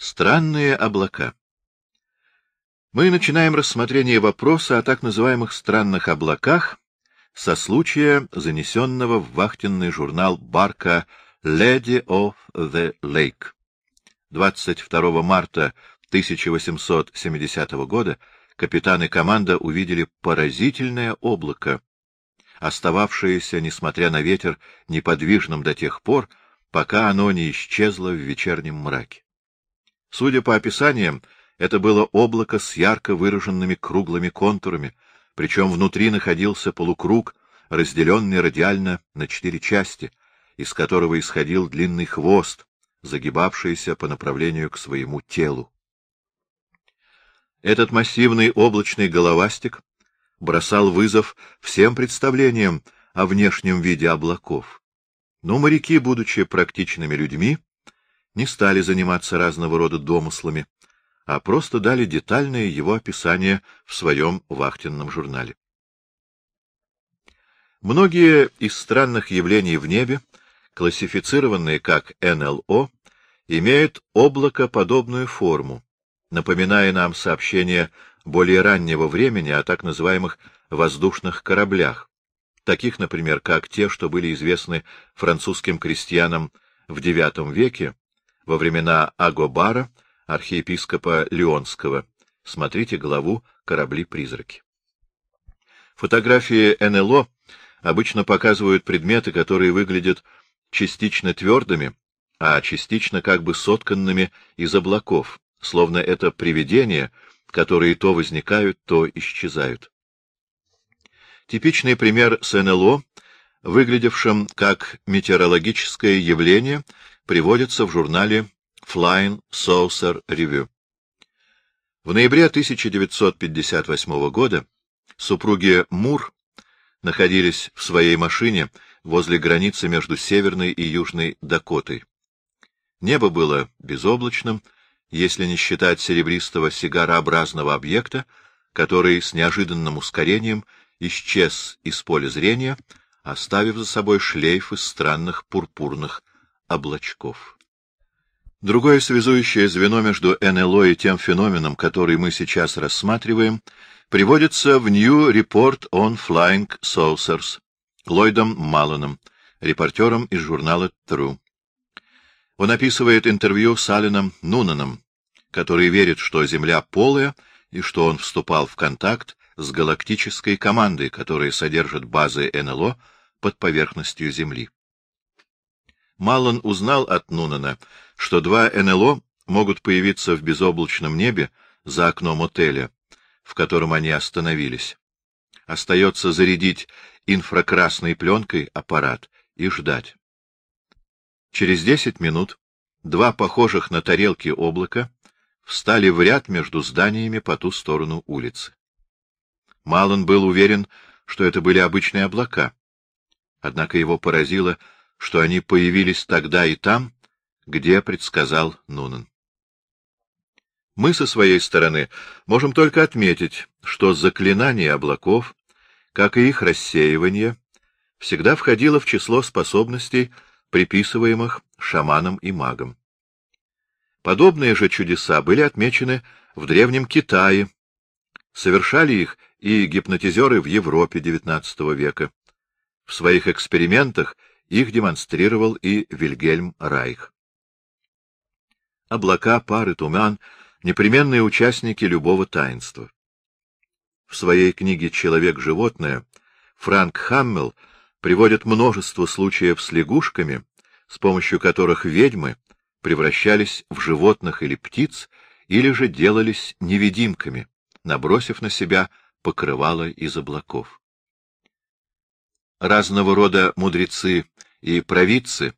Странные облака. Мы начинаем рассмотрение вопроса о так называемых странных облаках со случая, занесенного в вахтенный журнал Барка «Lady of the Lake». 22 марта 1870 года капитан и команда увидели поразительное облако, остававшееся, несмотря на ветер, неподвижным до тех пор, пока оно не исчезло в вечернем мраке. Судя по описаниям, это было облако с ярко выраженными круглыми контурами, причем внутри находился полукруг, разделенный радиально на четыре части, из которого исходил длинный хвост, загибавшийся по направлению к своему телу. Этот массивный облачный головастик бросал вызов всем представлениям о внешнем виде облаков. Но моряки, будучи практичными людьми, не стали заниматься разного рода домыслами, а просто дали детальное его описание в своем вахтенном журнале. Многие из странных явлений в небе, классифицированные как НЛО, имеют облакоподобную форму, напоминая нам сообщения более раннего времени о так называемых воздушных кораблях, таких, например, как те, что были известны французским крестьянам в IX веке во времена Агобара, архиепископа Леонского. Смотрите главу «Корабли-призраки». Фотографии НЛО обычно показывают предметы, которые выглядят частично твердыми, а частично как бы сотканными из облаков, словно это привидения, которые то возникают, то исчезают. Типичный пример с НЛО, выглядевшим как метеорологическое явление, приводится в журнале Flying Saucer Review. В ноябре 1958 года супруги Мур находились в своей машине возле границы между Северной и Южной Дакотой. Небо было безоблачным, если не считать серебристого сигарообразного объекта, который с неожиданным ускорением исчез из поля зрения, оставив за собой шлейф из странных пурпурных облачков. Другое связующее звено между НЛО и тем феноменом, который мы сейчас рассматриваем, приводится в New Report on Flying Saucers Ллойдом Малланом, репортером из журнала True. Он описывает интервью с Алленом Нунаном, который верит, что Земля полая и что он вступал в контакт с галактической командой, которая содержит базы НЛО под поверхностью Земли. Маллан узнал от Нунана, что два НЛО могут появиться в безоблачном небе за окном отеля, в котором они остановились. Остается зарядить инфракрасной пленкой аппарат и ждать. Через десять минут два похожих на тарелки облака встали в ряд между зданиями по ту сторону улицы. Малон был уверен, что это были обычные облака. Однако его поразило, что они появились тогда и там, где предсказал Нунан. Мы со своей стороны можем только отметить, что заклинание облаков, как и их рассеивание, всегда входило в число способностей, приписываемых шаманам и магам. Подобные же чудеса были отмечены в Древнем Китае, совершали их и гипнотизеры в Европе XIX века. В своих экспериментах их демонстрировал и Вильгельм Райх. Облака, пары, туман — непременные участники любого таинства. В своей книге «Человек-животное» Франк Хаммел приводит множество случаев с лягушками, с помощью которых ведьмы превращались в животных или птиц, или же делались невидимками, набросив на себя покрывало из облаков. Разного рода мудрецы и провидцы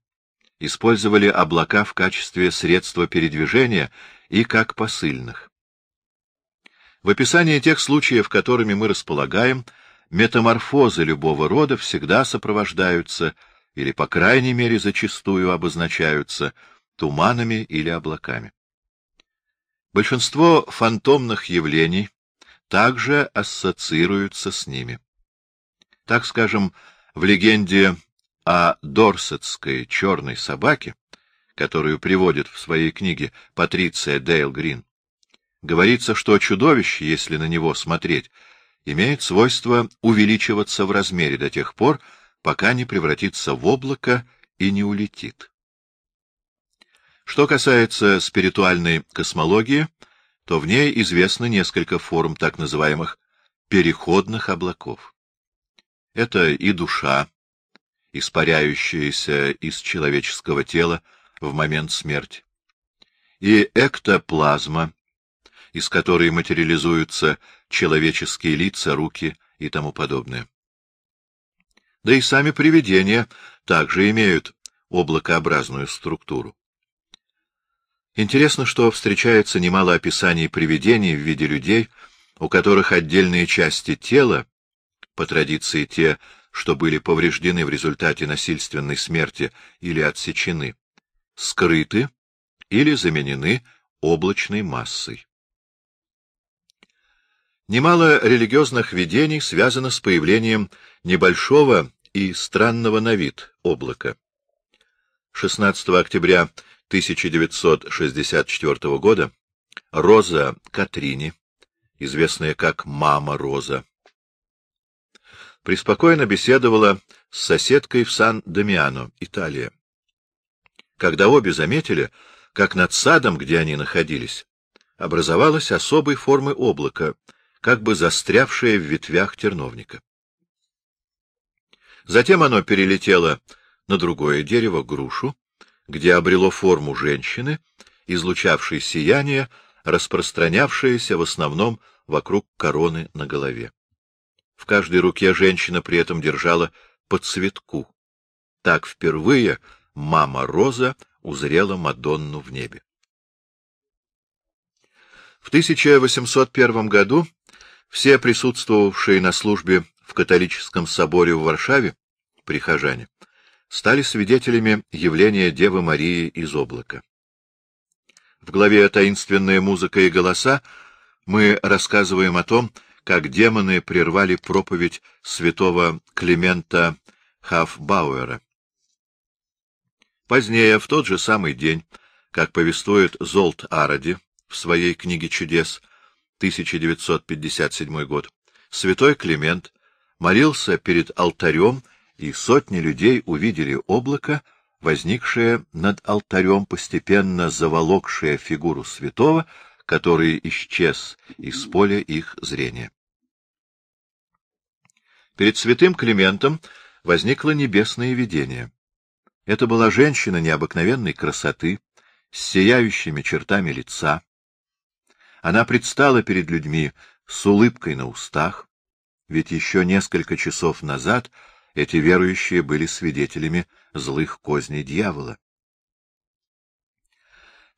использовали облака в качестве средства передвижения и как посыльных. В описании тех случаев, которыми мы располагаем, метаморфозы любого рода всегда сопровождаются, или, по крайней мере, зачастую обозначаются, туманами или облаками. Большинство фантомных явлений также ассоциируются с ними. Так скажем, в легенде о дорсетской черной собаке, которую приводит в своей книге Патриция Дейл Грин, говорится, что чудовище, если на него смотреть, имеет свойство увеличиваться в размере до тех пор, пока не превратится в облако и не улетит. Что касается спиритуальной космологии, то в ней известно несколько форм так называемых переходных облаков. Это и душа, испаряющаяся из человеческого тела в момент смерти, и эктоплазма, из которой материализуются человеческие лица, руки и тому подобное. Да и сами привидения также имеют облакообразную структуру. Интересно, что встречается немало описаний привидений в виде людей, у которых отдельные части тела, по традиции те, что были повреждены в результате насильственной смерти или отсечены, скрыты или заменены облачной массой. Немало религиозных видений связано с появлением небольшого и странного на вид облака. 16 октября 1964 года Роза Катрини, известная как Мама Роза, преспокойно беседовала с соседкой в Сан-Дамиано, Италия. Когда обе заметили, как над садом, где они находились, образовалась особой формы облака, как бы застрявшее в ветвях терновника. Затем оно перелетело на другое дерево, грушу, где обрело форму женщины, излучавшей сияние, распространявшееся в основном вокруг короны на голове. В каждой руке женщина при этом держала по цветку. Так впервые мама Роза узрела Мадонну в небе. В 1801 году все присутствовавшие на службе в католическом соборе в Варшаве, прихожане, стали свидетелями явления Девы Марии из облака. В главе «Таинственная музыка и голоса» мы рассказываем о том, как демоны прервали проповедь святого Климента Хафбауэра. Позднее, в тот же самый день, как повествует Золт Аради в своей книге чудес, 1957 год, святой Климент молился перед алтарем, и сотни людей увидели облако, возникшее над алтарем, постепенно заволокшее фигуру святого, который исчез из поля их зрения. Перед святым Климентом возникло небесное видение. Это была женщина необыкновенной красоты, с сияющими чертами лица, она предстала перед людьми с улыбкой на устах, ведь еще несколько часов назад эти верующие были свидетелями злых козней дьявола.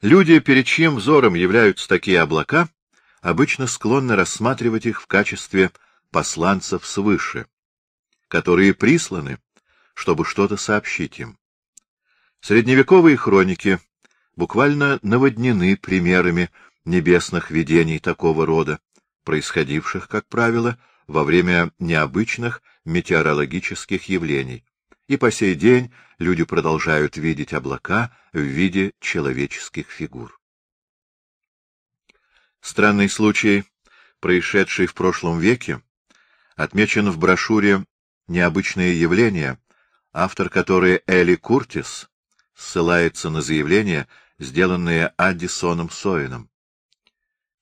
Люди, перед чьим взором являются такие облака, обычно склонны рассматривать их в качестве посланцев свыше, которые присланы, чтобы что-то сообщить им. Средневековые хроники буквально наводнены примерами небесных видений такого рода, происходивших, как правило, во время необычных метеорологических явлений. И по сей день люди продолжают видеть облака в виде человеческих фигур. Странный случай, происшедший в прошлом веке, отмечен в брошюре «Необычные явления», автор которой Элли Куртис ссылается на заявления, сделанные Аддисоном Соином.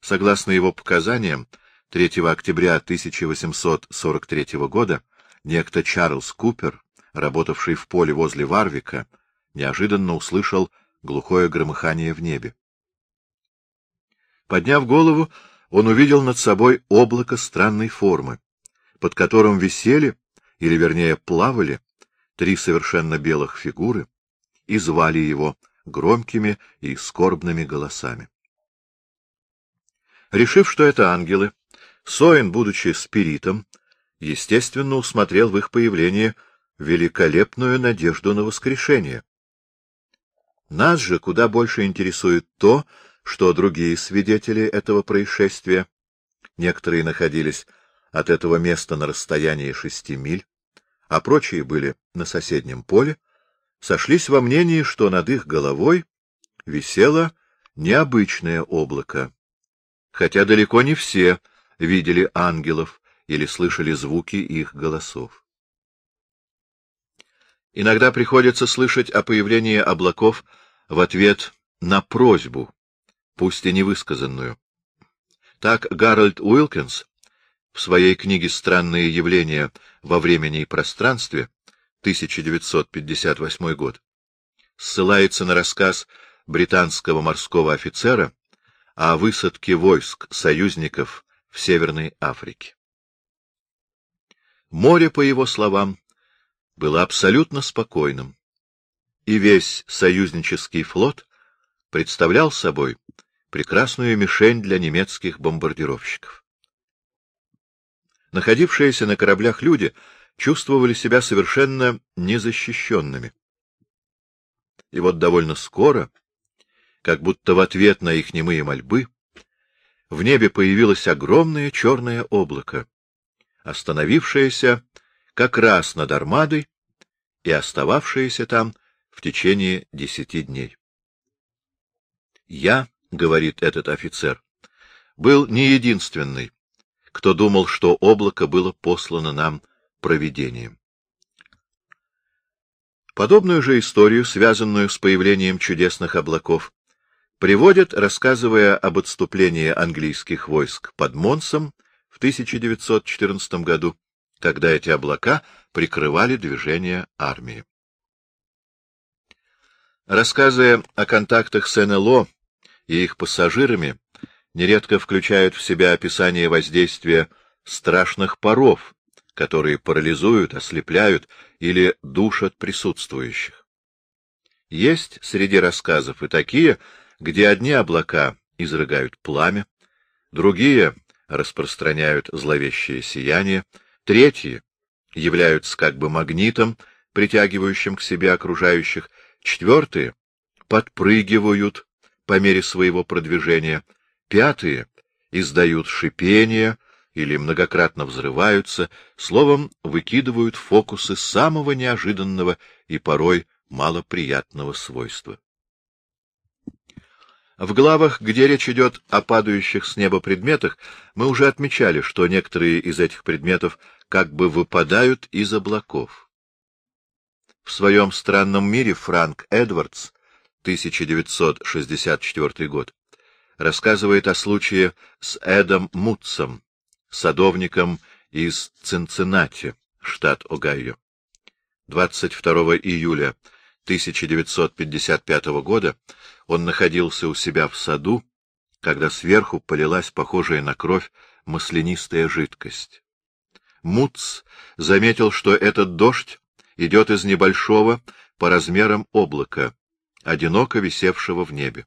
Согласно его показаниям, 3 октября 1843 года некто Чарльз Купер, работавший в поле возле Варвика, неожиданно услышал глухое громыхание в небе. Подняв голову, он увидел над собой облако странной формы, под которым висели, или вернее плавали, три совершенно белых фигуры и звали его громкими и скорбными голосами. Решив, что это ангелы, Соин, будучи спиритом, естественно усмотрел в их появлении великолепную надежду на воскрешение. Нас же куда больше интересует то, что другие свидетели этого происшествия, некоторые находились от этого места на расстоянии шести миль, а прочие были на соседнем поле, сошлись во мнении, что над их головой висело необычное облако, хотя далеко не все видели ангелов или слышали звуки их голосов. Иногда приходится слышать о появлении облаков в ответ на просьбу, пусть и невысказанную. Так Гарольд Уилкинс в своей книге «Странные явления во времени и пространстве» 1958 год ссылается на рассказ британского морского офицера о высадке войск союзников в Северной Африке. Море, по его словам, было абсолютно спокойным, и весь союзнический флот представлял собой прекрасную мишень для немецких бомбардировщиков. Находившиеся на кораблях люди чувствовали себя совершенно незащищенными. И вот довольно скоро, как будто в ответ на их немые мольбы, в небе появилось огромное черное облако, остановившееся как раз над армадой и остававшееся там в течение десяти дней. Я, — говорит этот офицер, — был не единственный, кто думал, что облако было послано нам провидением. Подобную же историю, связанную с появлением чудесных облаков, приводят, рассказывая об отступлении английских войск под Монсом в 1914 году, когда эти облака прикрывали движение армии. Рассказы о контактах с НЛО и их пассажирами нередко включают в себя описание воздействия страшных паров, которые парализуют, ослепляют или душат присутствующих. Есть среди рассказов и такие, где одни облака изрыгают пламя, другие распространяют зловещее сияние, третьи являются как бы магнитом, притягивающим к себе окружающих, четвертые подпрыгивают по мере своего продвижения, пятые издают шипение или многократно взрываются, словом, выкидывают фокусы самого неожиданного и порой малоприятного свойства. В главах, где речь идет о падающих с неба предметах, мы уже отмечали, что некоторые из этих предметов как бы выпадают из облаков. В своем странном мире Франк Эдвардс, 1964 год, рассказывает о случае с Эдом Мутцем, садовником из Цинциннати, штат Огайо. 22 июля 1955 года он находился у себя в саду, когда сверху полилась похожая на кровь маслянистая жидкость. Муц заметил, что этот дождь идет из небольшого по размерам облака, одиноко висевшего в небе.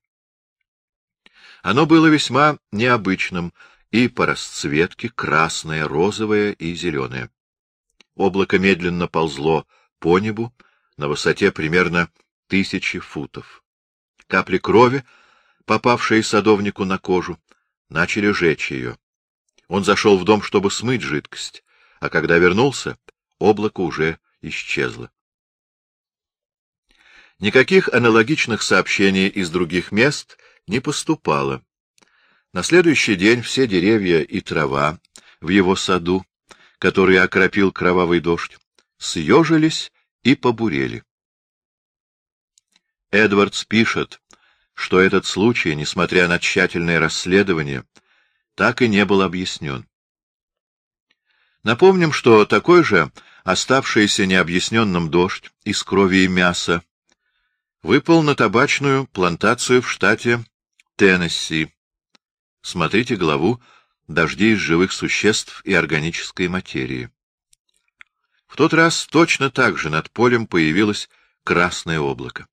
Оно было весьма необычным и по расцветке красное, розовое и зеленое. Облако медленно ползло по небу на высоте примерно тысячи футов. Капли крови, попавшие садовнику на кожу, начали жечь ее. Он зашел в дом, чтобы смыть жидкость, а когда вернулся, облако уже исчезло. Никаких аналогичных сообщений из других мест не поступало. На следующий день все деревья и трава в его саду, который окропил кровавый дождь, съежились и побурели. Эдвардс пишет, что этот случай, несмотря на тщательное расследование, так и не был объяснен. Напомним, что такой же оставшийся необъясненным дождь из крови и мяса выпал на табачную плантацию в штате Теннесси. Смотрите главу «Дожди из живых существ и органической материи». В тот раз точно так же над полем появилось красное облако.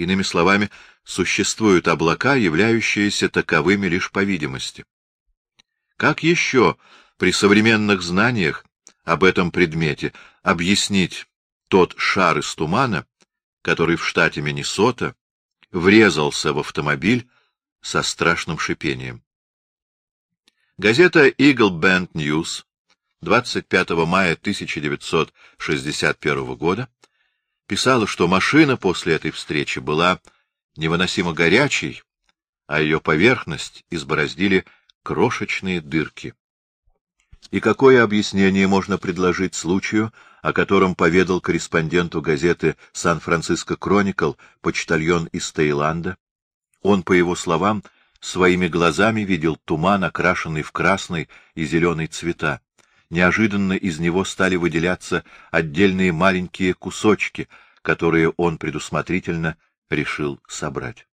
Иными словами, существуют облака, являющиеся таковыми лишь по видимости. Как еще при современных знаниях об этом предмете объяснить тот шар из тумана, который в штате Миннесота врезался в автомобиль со страшным шипением? Газета Eagle Bend News 25 мая 1961 года писала, что машина после этой встречи была невыносимо горячей, а ее поверхность избороздили крошечные дырки. И какое объяснение можно предложить случаю, о котором поведал корреспонденту газеты «Сан-Франциско Кроникл» почтальон из Таиланда? Он, по его словам, своими глазами видел туман, окрашенный в красный и зеленый цвета. Неожиданно из него стали выделяться отдельные маленькие кусочки, которые он предусмотрительно решил собрать.